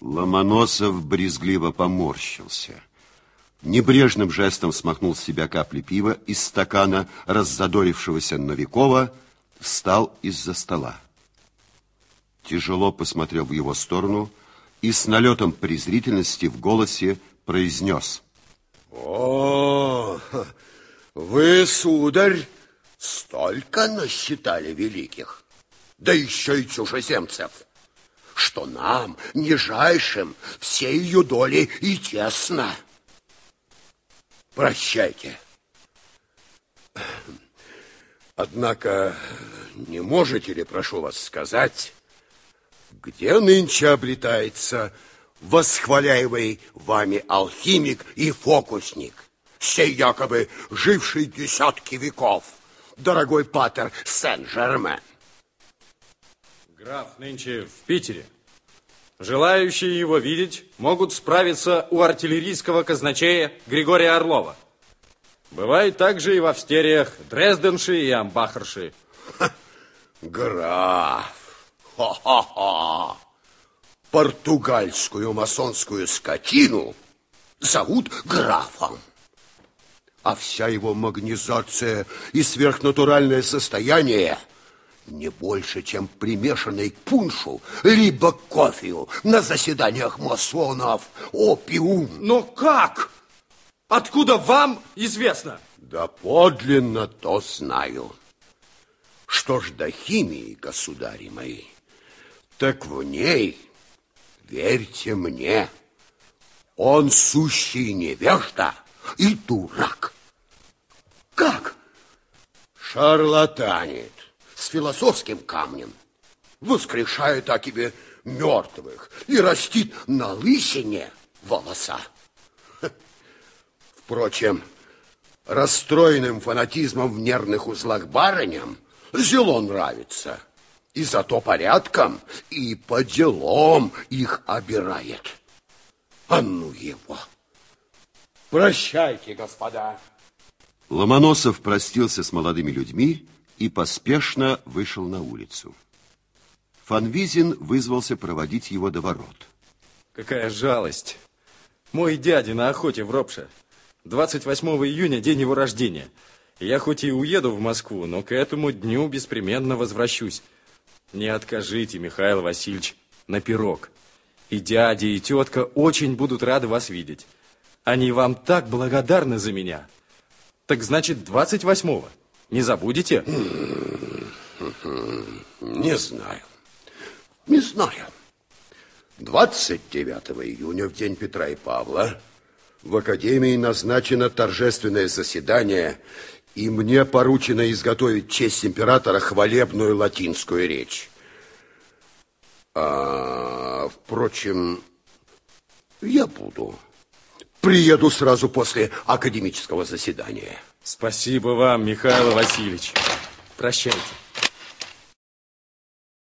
Ломоносов брезгливо поморщился. Небрежным жестом смахнул с себя капли пива из стакана раззадорившегося Новикова, встал из-за стола. Тяжело посмотрел в его сторону и с налетом презрительности в голосе произнес. О, вы, сударь, столько насчитали великих, да еще и чужеземцев что нам, нижайшим, всей ее доли и тесно. Прощайте. Однако, не можете ли, прошу вас, сказать, где нынче обретается восхваляемый вами алхимик и фокусник, сей якобы живший десятки веков, дорогой патер Сен-Жермен? Граф нынче в Питере. Желающие его видеть могут справиться у артиллерийского казначея Григория Орлова. Бывает также и в австериях Дрезденши и Амбахарши. граф! Ха-ха-ха! Португальскую масонскую скотину зовут графом. А вся его магнизация и сверхнатуральное состояние – не больше, чем примешанный к пуншу, либо к кофею на заседаниях масонов. Опиум. Но как? Откуда вам известно? Да подлинно то знаю. Что ж до химии, государи мои, так в ней, верьте мне, он сущий невежда и дурак. Как? Шарлатанит с философским камнем, воскрешает Акибе мертвых и растит на лысине волоса. Впрочем, расстроенным фанатизмом в нервных узлах барыням зело нравится. И зато порядком и по делам их обирает. А ну его! Прощайте, господа. Ломоносов простился с молодыми людьми и поспешно вышел на улицу. Фанвизин вызвался проводить его до ворот. Какая жалость. Мой дядя на охоте в Ропше. 28 июня день его рождения. Я хоть и уеду в Москву, но к этому дню беспременно возвращусь. Не откажите, Михаил Васильевич, на пирог. И дядя, и тетка очень будут рады вас видеть. Они вам так благодарны за меня. Так значит, 28-го. Не забудете? Не знаю. Не знаю. 29 июня, в день Петра и Павла, в Академии назначено торжественное заседание, и мне поручено изготовить честь императора хвалебную латинскую речь. А, впрочем, я буду. Приеду сразу после академического заседания. Спасибо вам, Михаил Васильевич. Прощайте.